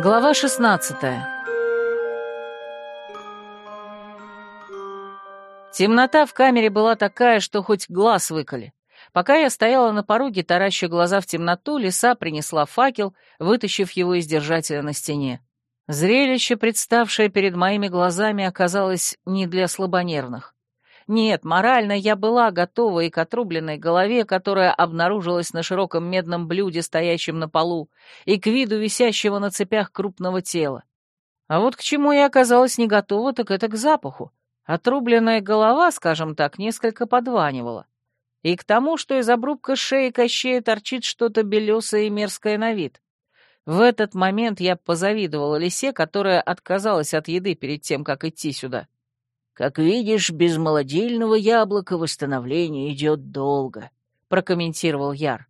Глава 16 Темнота в камере была такая, что хоть глаз выколи. Пока я стояла на пороге, тараща глаза в темноту, лиса принесла факел, вытащив его из держателя на стене. Зрелище, представшее перед моими глазами, оказалось не для слабонервных. Нет, морально я была готова и к отрубленной голове, которая обнаружилась на широком медном блюде, стоящем на полу, и к виду висящего на цепях крупного тела. А вот к чему я оказалась не готова, так это к запаху. Отрубленная голова, скажем так, несколько подванивала. И к тому, что из обрубка шеи Кощея торчит что-то белесое и мерзкое на вид. В этот момент я позавидовала лисе, которая отказалась от еды перед тем, как идти сюда. «Как видишь, без молодильного яблока восстановление идет долго», — прокомментировал Яр.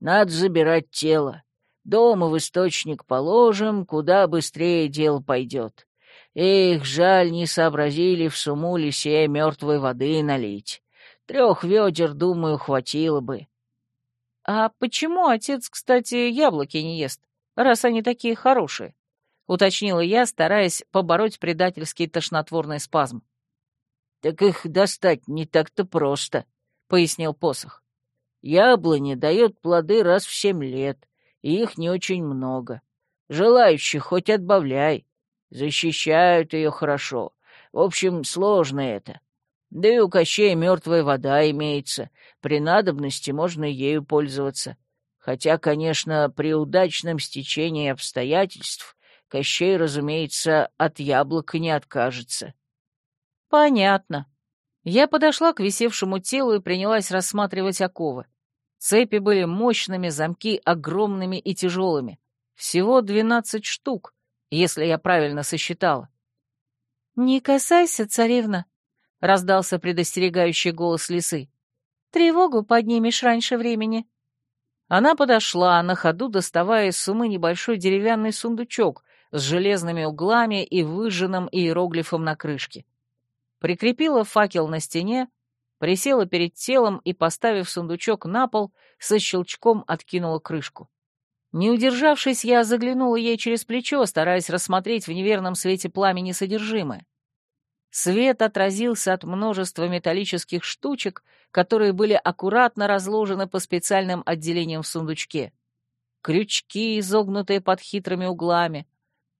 «Надо забирать тело. Дома в источник положим, куда быстрее дело пойдет. Эх, жаль, не сообразили в суму лисе мертвой воды налить. Трех ведер, думаю, хватило бы». «А почему отец, кстати, яблоки не ест, раз они такие хорошие?» — уточнила я, стараясь побороть предательский тошнотворный спазм. «Так их достать не так-то просто», — пояснил посох. «Яблони дают плоды раз в семь лет, и их не очень много. Желающих хоть отбавляй. Защищают ее хорошо. В общем, сложно это. Да и у Кощея мертвая вода имеется. При надобности можно ею пользоваться. Хотя, конечно, при удачном стечении обстоятельств Кощей, разумеется, от яблока не откажется. «Понятно». Я подошла к висевшему телу и принялась рассматривать оковы. Цепи были мощными, замки огромными и тяжелыми. Всего двенадцать штук, если я правильно сосчитала. «Не касайся, царевна», — раздался предостерегающий голос лисы. «Тревогу поднимешь раньше времени». Она подошла, на ходу доставая из сумы небольшой деревянный сундучок с железными углами и выжженным иероглифом на крышке прикрепила факел на стене, присела перед телом и, поставив сундучок на пол, со щелчком откинула крышку. Не удержавшись, я заглянула ей через плечо, стараясь рассмотреть в неверном свете пламени содержимое. Свет отразился от множества металлических штучек, которые были аккуратно разложены по специальным отделениям в сундучке. Крючки, изогнутые под хитрыми углами,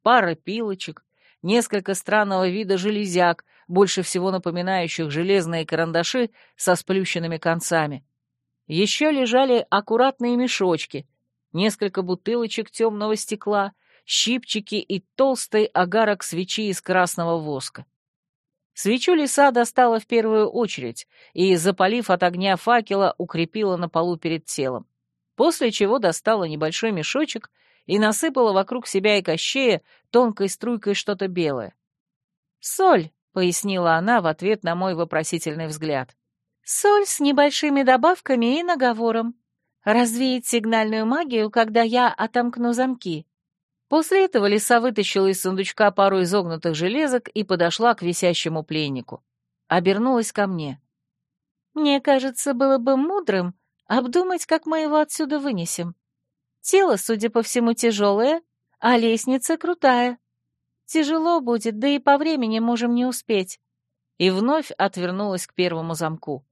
пара пилочек, несколько странного вида железяк, больше всего напоминающих железные карандаши со сплющенными концами. Еще лежали аккуратные мешочки, несколько бутылочек темного стекла, щипчики и толстый агарок свечи из красного воска. Свечу лиса достала в первую очередь и, запалив от огня факела, укрепила на полу перед телом, после чего достала небольшой мешочек и насыпала вокруг себя и кощея тонкой струйкой что-то белое. «Соль», — пояснила она в ответ на мой вопросительный взгляд. «Соль с небольшими добавками и наговором. Развеет сигнальную магию, когда я отомкну замки». После этого лиса вытащила из сундучка пару изогнутых железок и подошла к висящему пленнику. Обернулась ко мне. «Мне кажется, было бы мудрым обдумать, как мы его отсюда вынесем. Тело, судя по всему, тяжелое, а лестница крутая. Тяжело будет, да и по времени можем не успеть. И вновь отвернулась к первому замку.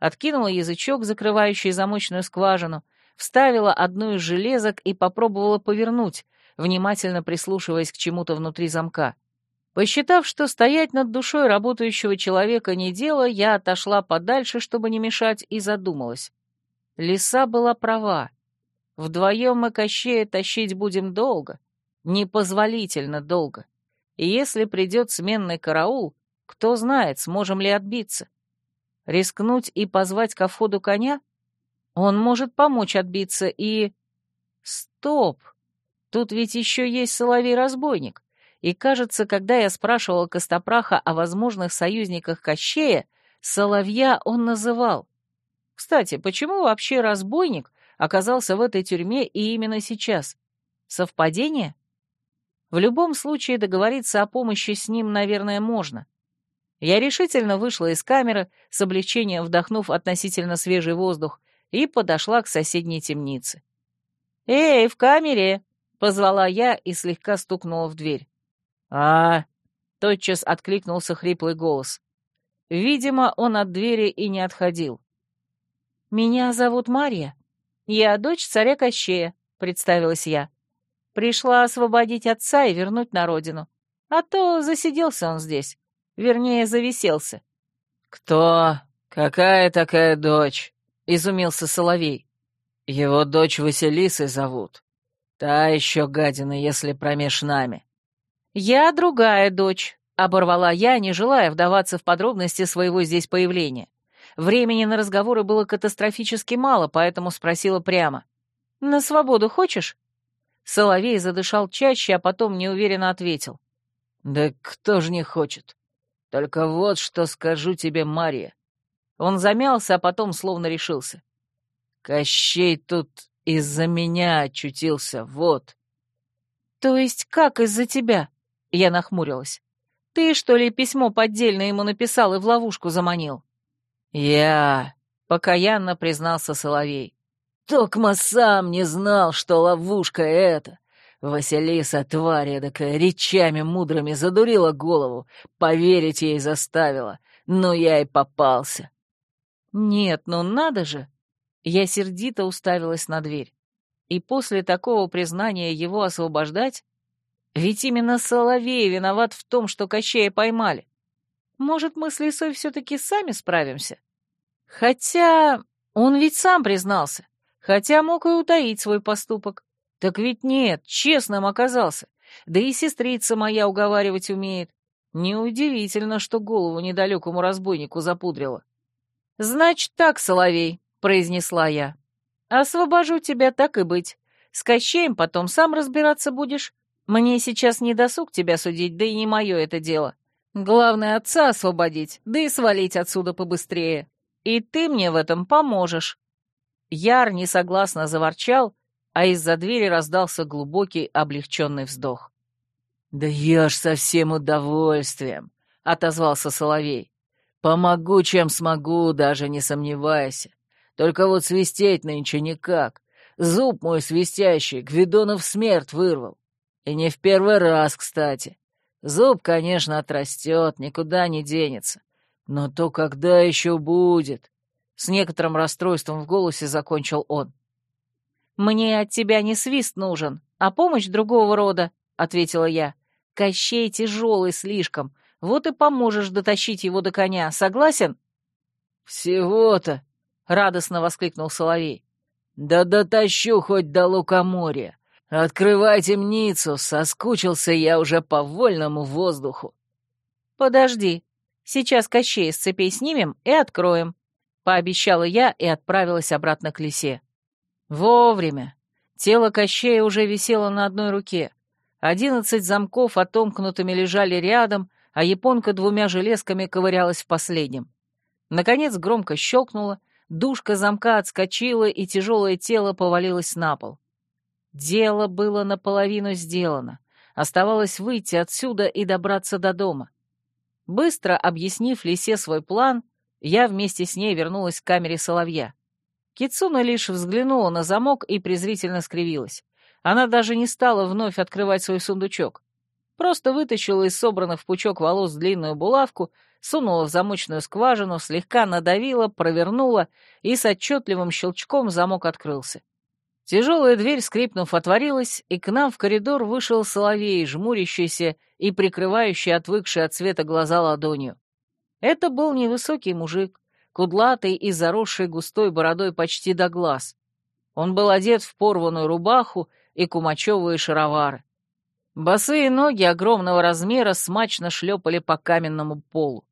Откинула язычок, закрывающий замочную скважину, вставила одну из железок и попробовала повернуть, внимательно прислушиваясь к чему-то внутри замка. Посчитав, что стоять над душой работающего человека не дело, я отошла подальше, чтобы не мешать, и задумалась. Лиса была права. Вдвоем мы Кощея тащить будем долго, непозволительно долго. И если придет сменный караул, кто знает, сможем ли отбиться. Рискнуть и позвать ко входу коня? Он может помочь отбиться и... Стоп! Тут ведь еще есть соловей-разбойник. И кажется, когда я спрашивала Костопраха о возможных союзниках Кощея, соловья он называл. Кстати, почему вообще разбойник оказался в этой тюрьме и именно сейчас? Совпадение? В любом случае договориться о помощи с ним, наверное, можно. Я решительно вышла из камеры, с облегчением вдохнув относительно свежий воздух, и подошла к соседней темнице. «Эй, в камере! — позвала я и слегка стукнула в дверь. «А...» — тотчас откликнулся хриплый голос. Видимо, он от двери и не отходил. «Меня зовут Мария. Я дочь царя Кощея», — представилась я. «Пришла освободить отца и вернуть на родину. А то засиделся он здесь. Вернее, зависелся». «Кто? Какая такая дочь?» — изумился Соловей. «Его дочь Василисой зовут. Та еще гадина, если промеж нами». «Я другая дочь», — оборвала я, не желая вдаваться в подробности своего здесь появления. Времени на разговоры было катастрофически мало, поэтому спросила прямо. «На свободу хочешь?» Соловей задышал чаще, а потом неуверенно ответил. «Да кто ж не хочет? Только вот что скажу тебе, Мария». Он замялся, а потом словно решился. «Кощей тут из-за меня очутился, вот». «То есть как из-за тебя?» Я нахмурилась. «Ты, что ли, письмо поддельно ему написал и в ловушку заманил?» «Я...» — покаянно признался Соловей. «Токма сам не знал, что ловушка эта. Василиса, тварь эдакая, речами мудрыми задурила голову, поверить ей заставила, но я и попался». «Нет, ну надо же!» Я сердито уставилась на дверь. И после такого признания его освобождать? Ведь именно Соловей виноват в том, что Кощея поймали. Может, мы с Лисой все-таки сами справимся? Хотя он ведь сам признался, хотя мог и утаить свой поступок. Так ведь нет, честным оказался. Да и сестрица моя уговаривать умеет. Неудивительно, что голову недалекому разбойнику запудрила. «Значит так, Соловей», — произнесла я. «Освобожу тебя так и быть. С Кощеем потом сам разбираться будешь. Мне сейчас не досуг тебя судить, да и не мое это дело. Главное, отца освободить, да и свалить отсюда побыстрее. И ты мне в этом поможешь». Яр несогласно заворчал, а из-за двери раздался глубокий облегченный вздох. «Да ж со всем удовольствием», — отозвался Соловей. «Помогу, чем смогу, даже не сомневайся. Только вот свистеть нынче никак. Зуб мой свистящий Гвидонов смерть вырвал. И не в первый раз, кстати. Зуб, конечно, отрастет, никуда не денется. Но то когда еще будет?» С некоторым расстройством в голосе закончил он. «Мне от тебя не свист нужен, а помощь другого рода», — ответила я. «Кощей тяжелый слишком, вот и поможешь дотащить его до коня, согласен?» «Всего-то», — радостно воскликнул Соловей. «Да дотащу хоть до лукоморья. Открывай темницу, соскучился я уже по вольному воздуху». «Подожди, сейчас Кощей с цепей снимем и откроем», — пообещала я и отправилась обратно к лисе. Вовремя. Тело Кощея уже висело на одной руке. Одиннадцать замков отомкнутыми лежали рядом, а японка двумя железками ковырялась в последнем. Наконец громко щелкнуло, душка замка отскочила, и тяжелое тело повалилось на пол. Дело было наполовину сделано. Оставалось выйти отсюда и добраться до дома. Быстро объяснив Лисе свой план, я вместе с ней вернулась к камере соловья. Кицуна лишь взглянула на замок и презрительно скривилась. Она даже не стала вновь открывать свой сундучок. Просто вытащила из собранных в пучок волос длинную булавку, сунула в замочную скважину, слегка надавила, провернула, и с отчетливым щелчком замок открылся. Тяжелая дверь, скрипнув, отворилась, и к нам в коридор вышел соловей, жмурящийся и прикрывающий отвыкшие от света глаза ладонью. Это был невысокий мужик, кудлатый и заросший густой бородой почти до глаз. Он был одет в порванную рубаху и кумачевые шаровары. Босые ноги огромного размера смачно шлепали по каменному полу.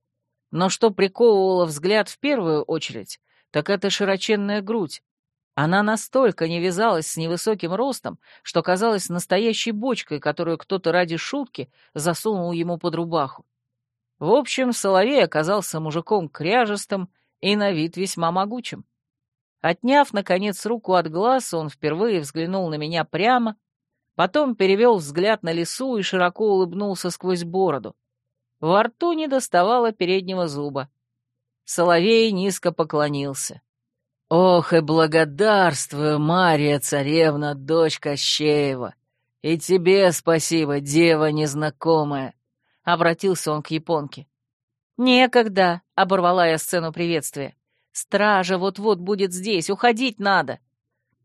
Но что приковывало взгляд в первую очередь, так это широченная грудь. Она настолько не вязалась с невысоким ростом, что казалась настоящей бочкой, которую кто-то ради шутки засунул ему под рубаху. В общем, Соловей оказался мужиком кряжестым и на вид весьма могучим. Отняв, наконец, руку от глаз, он впервые взглянул на меня прямо, потом перевел взгляд на лесу и широко улыбнулся сквозь бороду. Во рту не доставало переднего зуба. Соловей низко поклонился. «Ох и благодарствую, Мария, царевна, дочь Кощеева! «И тебе спасибо, дева незнакомая», — обратился он к японке. «Некогда», — оборвала я сцену приветствия. «Стража вот-вот будет здесь, уходить надо».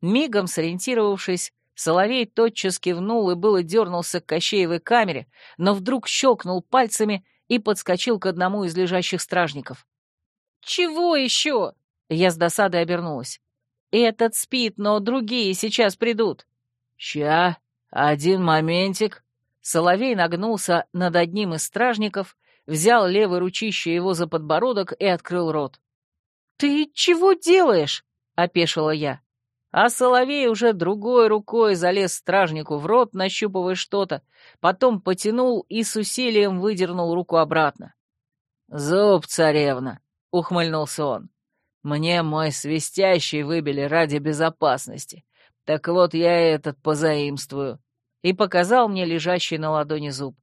Мигом сориентировавшись, Соловей тотчас кивнул и было дернулся к Кощеевой камере, но вдруг щелкнул пальцами и подскочил к одному из лежащих стражников. «Чего еще?» Я с досадой обернулась. «Этот спит, но другие сейчас придут». «Ща, один моментик». Соловей нагнулся над одним из стражников, взял левой ручище его за подбородок и открыл рот. «Ты чего делаешь?» — опешила я. А Соловей уже другой рукой залез стражнику в рот, нащупывая что-то, потом потянул и с усилием выдернул руку обратно. «Зуб, царевна!» — ухмыльнулся он. «Мне мой свистящий выбили ради безопасности. Так вот я этот позаимствую». И показал мне лежащий на ладони зуб.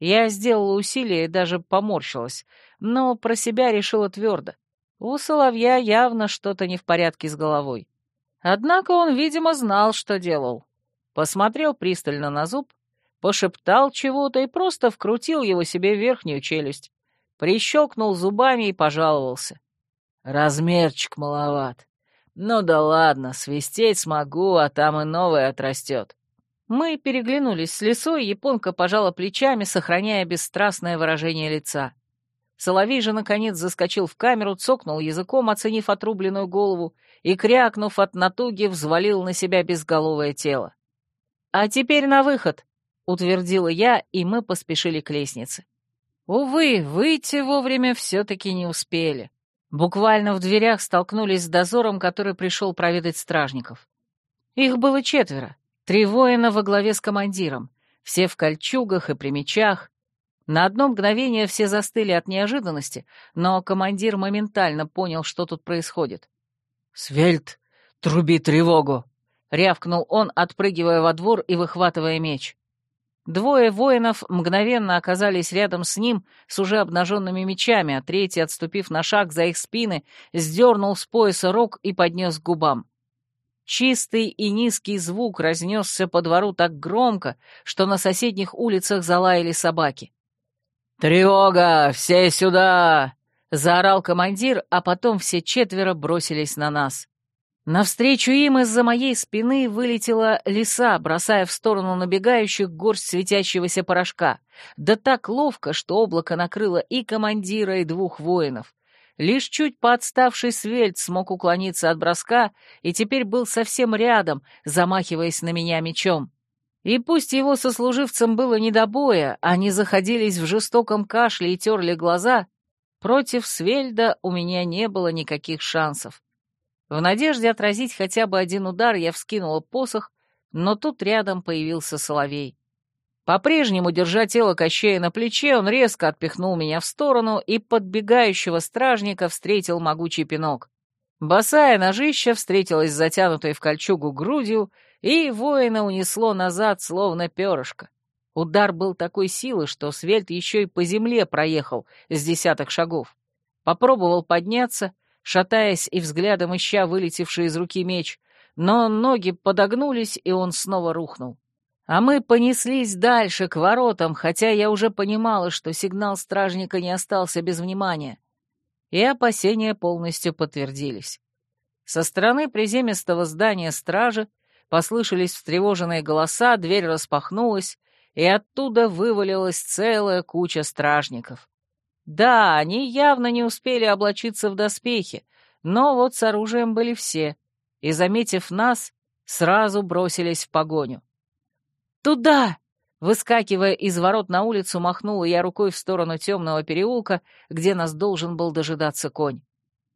Я сделала усилие и даже поморщилась, но про себя решила твердо. У Соловья явно что-то не в порядке с головой. Однако он, видимо, знал, что делал. Посмотрел пристально на зуб, пошептал чего-то и просто вкрутил его себе в верхнюю челюсть. Прищелкнул зубами и пожаловался. «Размерчик маловат. Ну да ладно, свистеть смогу, а там и новое отрастет». Мы переглянулись с лесой, японка пожала плечами, сохраняя бесстрастное выражение лица. Соловей же, наконец, заскочил в камеру, цокнул языком, оценив отрубленную голову, и, крякнув от натуги, взвалил на себя безголовое тело. «А теперь на выход!» — утвердила я, и мы поспешили к лестнице. Увы, выйти вовремя все-таки не успели. Буквально в дверях столкнулись с дозором, который пришел проведать стражников. Их было четверо, три воина во главе с командиром, все в кольчугах и при мечах, на одно мгновение все застыли от неожиданности, но командир моментально понял, что тут происходит. «Свельд, труби тревогу!» — рявкнул он, отпрыгивая во двор и выхватывая меч. Двое воинов мгновенно оказались рядом с ним с уже обнаженными мечами, а третий, отступив на шаг за их спины, сдернул с пояса рог и поднес к губам. Чистый и низкий звук разнесся по двору так громко, что на соседних улицах залаяли собаки. «Тревога! Все сюда!» — заорал командир, а потом все четверо бросились на нас. Навстречу им из-за моей спины вылетела лиса, бросая в сторону набегающих горсть светящегося порошка. Да так ловко, что облако накрыло и командира, и двух воинов. Лишь чуть поотставший свельд смог уклониться от броска и теперь был совсем рядом, замахиваясь на меня мечом. И пусть его сослуживцам было не до боя, они заходились в жестоком кашле и терли глаза, против Свельда у меня не было никаких шансов. В надежде отразить хотя бы один удар я вскинула посох, но тут рядом появился Соловей. По-прежнему, держа тело Кощея на плече, он резко отпихнул меня в сторону и подбегающего стражника встретил могучий пинок. Босая ножища встретилась с затянутой в кольчугу грудью, и воина унесло назад, словно перышко. Удар был такой силы, что Свельд еще и по земле проехал с десяток шагов. Попробовал подняться, шатаясь и взглядом ища вылетевший из руки меч, но ноги подогнулись, и он снова рухнул. А мы понеслись дальше, к воротам, хотя я уже понимала, что сигнал стражника не остался без внимания. И опасения полностью подтвердились. Со стороны приземистого здания стражи Послышались встревоженные голоса, дверь распахнулась, и оттуда вывалилась целая куча стражников. Да, они явно не успели облачиться в доспехи, но вот с оружием были все, и, заметив нас, сразу бросились в погоню. «Туда!» Выскакивая из ворот на улицу, махнула я рукой в сторону темного переулка, где нас должен был дожидаться конь.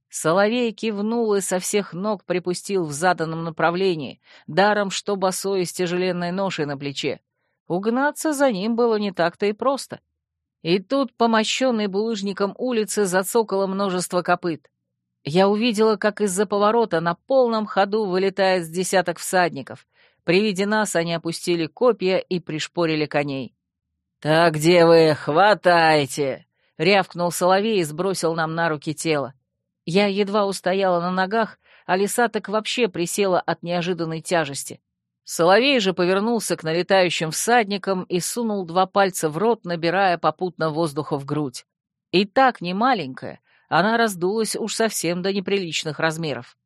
Соловей кивнул и со всех ног припустил в заданном направлении, даром что босой с тяжеленной ношей на плече. Угнаться за ним было не так-то и просто. И тут, помощенной булыжником улицы, зацокало множество копыт. Я увидела, как из-за поворота на полном ходу вылетает с десяток всадников. При виде нас они опустили копья и пришпорили коней. «Так, где вы? Хватайте!» — рявкнул Соловей и сбросил нам на руки тело. Я едва устояла на ногах, а лиса так вообще присела от неожиданной тяжести. Соловей же повернулся к налетающим всадникам и сунул два пальца в рот, набирая попутно воздуха в грудь. И так немаленькая, она раздулась уж совсем до неприличных размеров.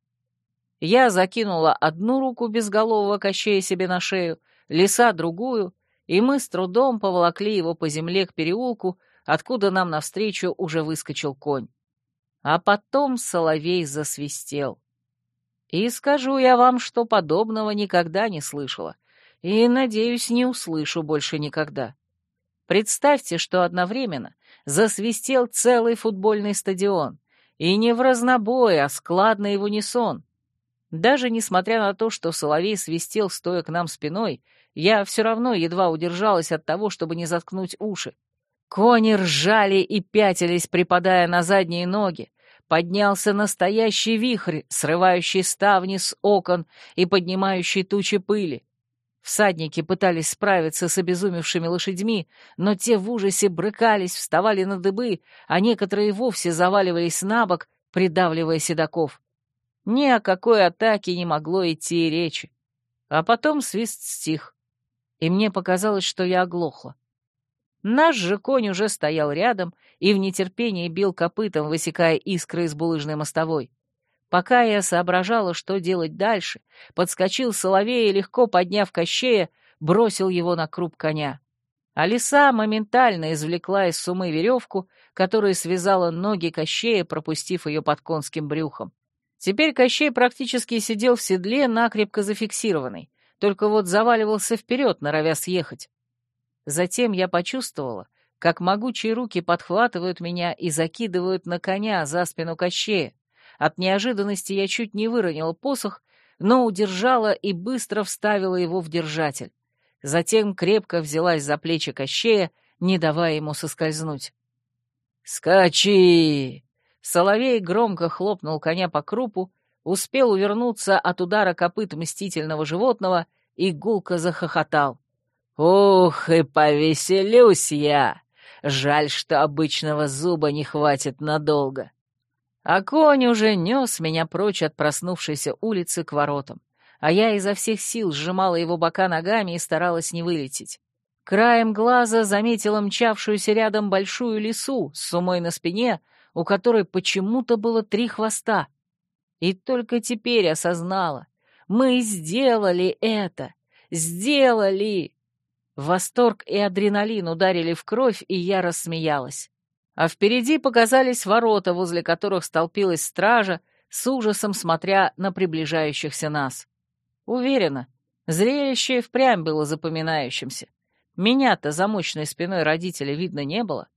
Я закинула одну руку безголового кощея себе на шею, лиса другую, и мы с трудом поволокли его по земле к переулку, откуда нам навстречу уже выскочил конь. А потом соловей засвистел. И скажу я вам, что подобного никогда не слышала, и, надеюсь, не услышу больше никогда. Представьте, что одновременно засвистел целый футбольный стадион, и не в разнобой, а складно и в унисон. Даже несмотря на то, что Соловей свистел, стоя к нам спиной, я все равно едва удержалась от того, чтобы не заткнуть уши. Кони ржали и пятились, припадая на задние ноги, поднялся настоящий вихрь, срывающий ставни с окон и поднимающий тучи пыли. Всадники пытались справиться с обезумевшими лошадьми, но те в ужасе брыкались, вставали на дыбы, а некоторые вовсе заваливались на бок, придавливая седаков. Ни о какой атаке не могло идти и речи. А потом свист стих, и мне показалось, что я оглохла. Наш же конь уже стоял рядом и в нетерпении бил копытом, высекая искры из булыжной мостовой. Пока я соображала, что делать дальше, подскочил соловей и, легко подняв кощея, бросил его на круп коня. А лиса моментально извлекла из сумы веревку, которая связала ноги кощея, пропустив ее под конским брюхом. Теперь Кощей практически сидел в седле, накрепко зафиксированный, только вот заваливался вперед, норовя съехать. Затем я почувствовала, как могучие руки подхватывают меня и закидывают на коня за спину Кощея. От неожиданности я чуть не выронила посох, но удержала и быстро вставила его в держатель. Затем крепко взялась за плечи Кощея, не давая ему соскользнуть. «Скачи!» Соловей громко хлопнул коня по крупу, успел увернуться от удара копыт мстительного животного и гулко захохотал. «Ух, и повеселюсь я! Жаль, что обычного зуба не хватит надолго!» А конь уже нес меня прочь от проснувшейся улицы к воротам, а я изо всех сил сжимала его бока ногами и старалась не вылететь. Краем глаза заметила мчавшуюся рядом большую лису с сумой на спине, у которой почему-то было три хвоста. И только теперь осознала. Мы сделали это! Сделали! Восторг и адреналин ударили в кровь, и я рассмеялась. А впереди показались ворота, возле которых столпилась стража, с ужасом смотря на приближающихся нас. Уверена, зрелище впрямь было запоминающимся. Меня-то за мощной спиной родителя видно не было.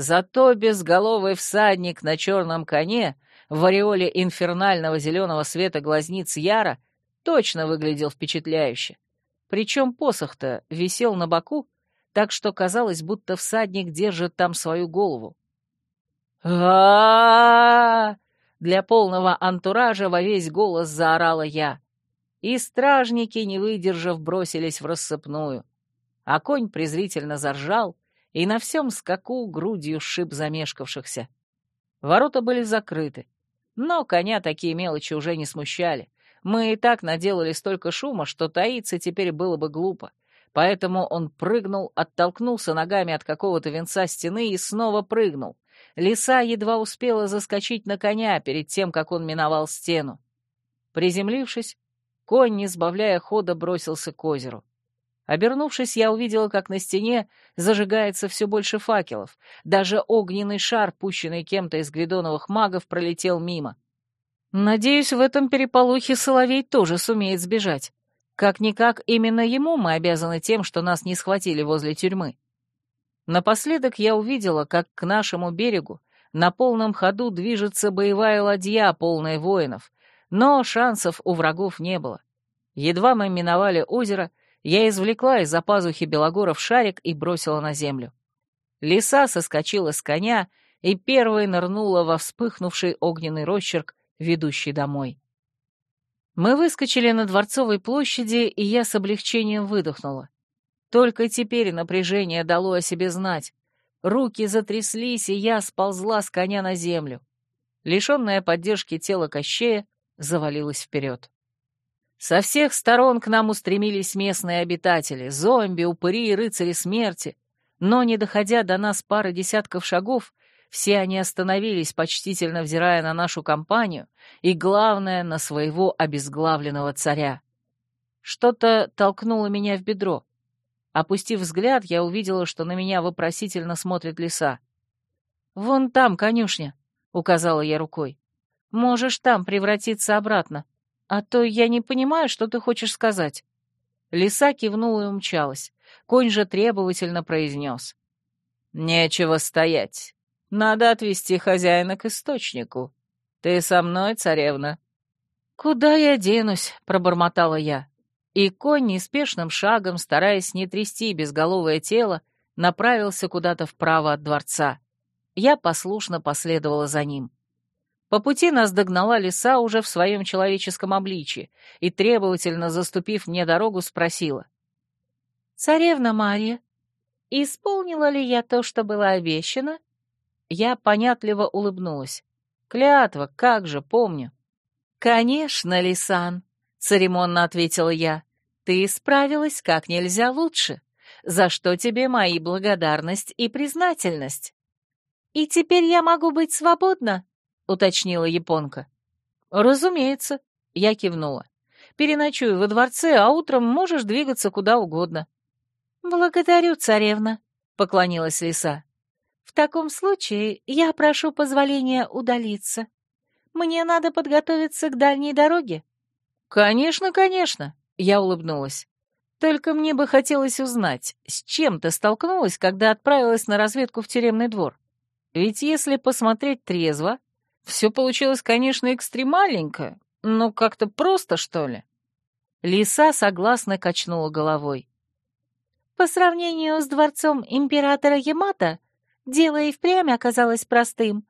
Зато безголовый всадник на черном коне в ореоле инфернального зеленого света глазниц Яра точно выглядел впечатляюще. Причем посох-то висел на боку, так что казалось, будто всадник держит там свою голову. а Для полного антуража во весь голос заорала я. И стражники, не выдержав, бросились в рассыпную. А конь презрительно заржал и на всем скаку грудью шиб замешкавшихся. Ворота были закрыты, но коня такие мелочи уже не смущали. Мы и так наделали столько шума, что таиться теперь было бы глупо. Поэтому он прыгнул, оттолкнулся ногами от какого-то венца стены и снова прыгнул. Лиса едва успела заскочить на коня перед тем, как он миновал стену. Приземлившись, конь, не сбавляя хода, бросился к озеру. Обернувшись, я увидела, как на стене зажигается все больше факелов. Даже огненный шар, пущенный кем-то из гвидоновых магов, пролетел мимо. Надеюсь, в этом переполохе Соловей тоже сумеет сбежать. Как-никак, именно ему мы обязаны тем, что нас не схватили возле тюрьмы. Напоследок я увидела, как к нашему берегу на полном ходу движется боевая ладья, полная воинов, но шансов у врагов не было. Едва мы миновали озеро, я извлекла из-за пазухи Белогоров шарик и бросила на землю. Лиса соскочила с коня и первой нырнула во вспыхнувший огненный росчерк ведущий домой. Мы выскочили на Дворцовой площади, и я с облегчением выдохнула. Только теперь напряжение дало о себе знать. Руки затряслись, и я сползла с коня на землю. Лишенная поддержки тела Кощея завалилась вперед. Со всех сторон к нам устремились местные обитатели, зомби, упыри и рыцари смерти, но, не доходя до нас пары десятков шагов, все они остановились, почтительно взирая на нашу компанию и, главное, на своего обезглавленного царя. Что-то толкнуло меня в бедро. Опустив взгляд, я увидела, что на меня вопросительно смотрит лиса. «Вон там конюшня», — указала я рукой. «Можешь там превратиться обратно, а то я не понимаю, что ты хочешь сказать». Лиса кивнула и умчалась. Конь же требовательно произнес. «Нечего стоять. Надо отвести хозяина к источнику. Ты со мной, царевна?» «Куда я денусь?» — пробормотала я. И конь неспешным шагом, стараясь не трясти безголовое тело, направился куда-то вправо от дворца. Я послушно последовала за ним. По пути нас догнала лиса уже в своем человеческом обличье и, требовательно заступив мне дорогу, спросила. «Царевна Мария, исполнила ли я то, что было обещано?» Я понятливо улыбнулась. «Клятва, как же, помню». «Конечно, Лисан», — церемонно ответила я. «Ты справилась как нельзя лучше, за что тебе мои благодарность и признательность». «И теперь я могу быть свободна?» — уточнила японка. «Разумеется», — я кивнула. «Переночуй во дворце, а утром можешь двигаться куда угодно». «Благодарю, царевна», — поклонилась лиса. «В таком случае я прошу позволения удалиться. Мне надо подготовиться к дальней дороге». «Конечно, конечно», — я улыбнулась. «Только мне бы хотелось узнать, с чем ты столкнулась, когда отправилась на разведку в тюремный двор?» Ведь если посмотреть трезво, все получилось, конечно, экстремаленько, но как-то просто, что ли. Лиса согласно качнула головой. По сравнению с дворцом императора Ямато, дело и впрямь оказалось простым,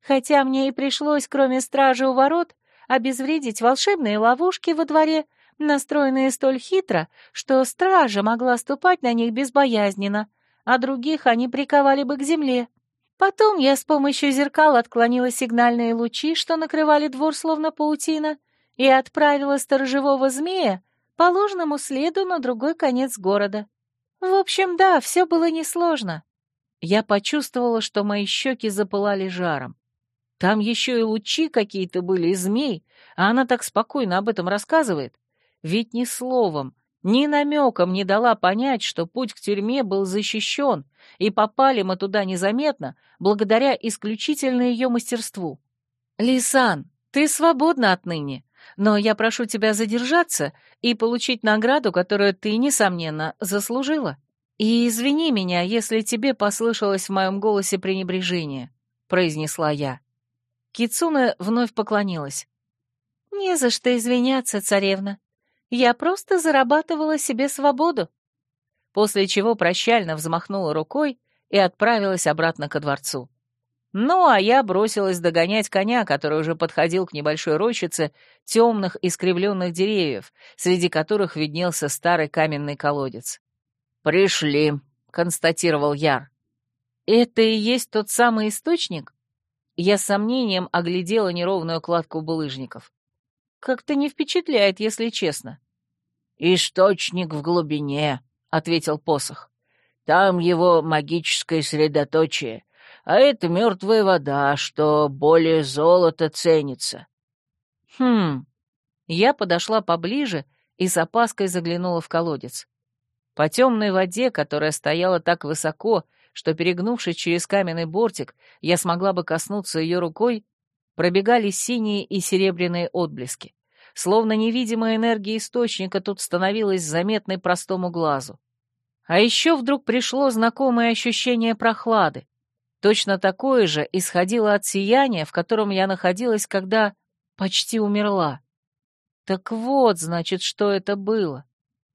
хотя мне и пришлось, кроме стражи у ворот, обезвредить волшебные ловушки во дворе, настроенные столь хитро, что стража могла ступать на них безбоязненно, а других они приковали бы к земле. Потом я с помощью зеркал отклонила сигнальные лучи, что накрывали двор словно паутина, и отправила сторожевого змея по ложному следу на другой конец города. В общем, да, все было несложно. Я почувствовала, что мои щеки запылали жаром. Там еще и лучи какие-то были, и змей, а она так спокойно об этом рассказывает. Ведь ни словом, ни намеком не дала понять, что путь к тюрьме был защищен, и попали мы туда незаметно, благодаря исключительно ее мастерству. «Лисан, ты свободна отныне, но я прошу тебя задержаться и получить награду, которую ты, несомненно, заслужила. И извини меня, если тебе послышалось в моем голосе пренебрежение», — произнесла я. Кицуна вновь поклонилась. «Не за что извиняться, царевна. Я просто зарабатывала себе свободу. После чего прощально взмахнула рукой и отправилась обратно ко дворцу. Ну, а я бросилась догонять коня, который уже подходил к небольшой рощице темных искривленных деревьев, среди которых виднелся старый каменный колодец. «Пришли», — констатировал Яр. «Это и есть тот самый источник?» Я с сомнением оглядела неровную кладку булыжников. Как-то не впечатляет, если честно. «Источник в глубине», — ответил посох. «Там его магическое средоточие, а это мертвая вода, что более золота ценится». «Хм...» Я подошла поближе и с опаской заглянула в колодец. По темной воде, которая стояла так высоко, что, перегнувшись через каменный бортик, я смогла бы коснуться ее рукой, пробегали синие и серебряные отблески словно невидимая энергия источника тут становилась заметной простому глазу. А еще вдруг пришло знакомое ощущение прохлады. Точно такое же исходило от сияния, в котором я находилась, когда почти умерла. Так вот, значит, что это было.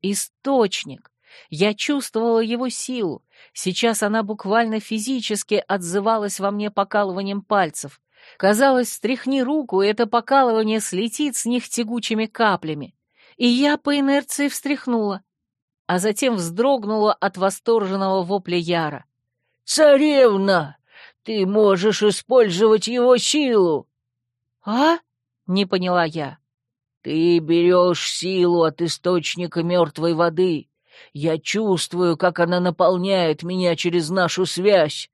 Источник. Я чувствовала его силу. Сейчас она буквально физически отзывалась во мне покалыванием пальцев. Казалось, стряхни руку, и это покалывание слетит с них тягучими каплями. И я по инерции встряхнула, а затем вздрогнула от восторженного вопля Яра. «Царевна, ты можешь использовать его силу!» «А?» — не поняла я. Ты берешь силу от источника мертвой воды. Я чувствую, как она наполняет меня через нашу связь.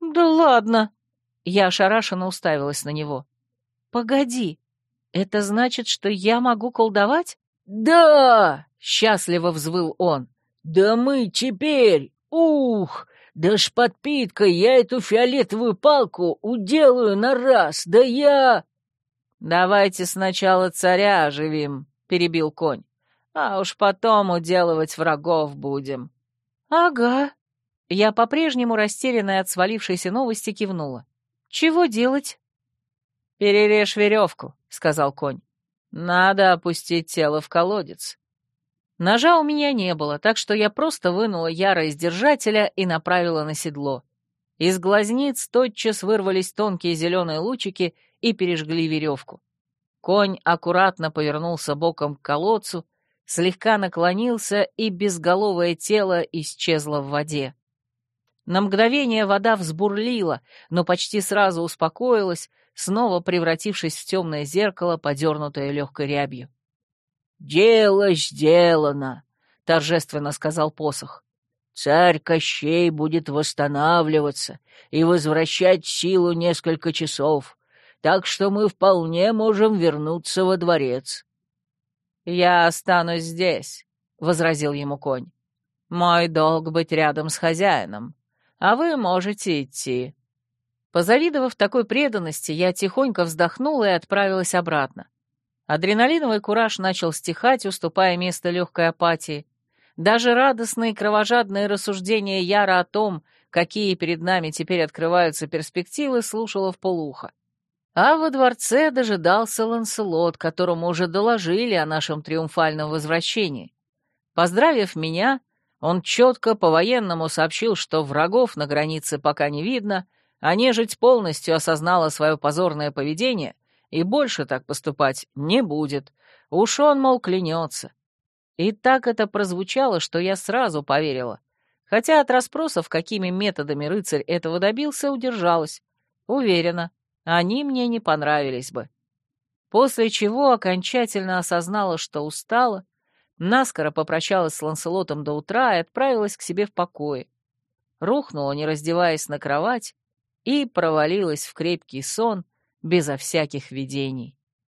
Да ладно. Я ошарашенно уставилась на него. Погоди, это значит, что я могу колдовать? Да! Счастливо взвыл он. Да мы теперь, ух, да ж подпиткой я эту фиолетовую палку уделаю на раз, да я... «Давайте сначала царя оживим», — перебил конь. «А уж потом уделывать врагов будем». «Ага». Я по-прежнему растерянная от свалившейся новости кивнула. «Чего делать?» «Перережь веревку», — сказал конь. «Надо опустить тело в колодец». Ножа у меня не было, так что я просто вынула яро из держателя и направила на седло. Из глазниц тотчас вырвались тонкие зеленые лучики и пережгли веревку. Конь аккуратно повернулся боком к колодцу, слегка наклонился, и безголовое тело исчезло в воде. На мгновение вода взбурлила, но почти сразу успокоилась, снова превратившись в темное зеркало, подернутое легкой рябью. «Дело сделано», — торжественно сказал посох. «Царь Кощей будет восстанавливаться и возвращать силу несколько часов, так что мы вполне можем вернуться во дворец». «Я останусь здесь», — возразил ему конь. «Мой долг быть рядом с хозяином, а вы можете идти». Позавидовав такой преданности, я тихонько вздохнула и отправилась обратно. Адреналиновый кураж начал стихать, уступая место легкой апатии. Даже радостные кровожадные рассуждения Яра о том, какие перед нами теперь открываются перспективы, слушала в полухо. А во дворце дожидался Ланселот, которому уже доложили о нашем триумфальном возвращении. Поздравив меня, он четко по-военному сообщил, что врагов на границе пока не видно, а нежить полностью осознала свое позорное поведение — и больше так поступать не будет. Уж он, мол, клянется. И так это прозвучало, что я сразу поверила. Хотя от расспросов, какими методами рыцарь этого добился, удержалась. Уверена, они мне не понравились бы. После чего окончательно осознала, что устала, наскоро попрощалась с Ланселотом до утра и отправилась к себе в покое. Рухнула, не раздеваясь на кровать, и провалилась в крепкий сон, безо всяких видений.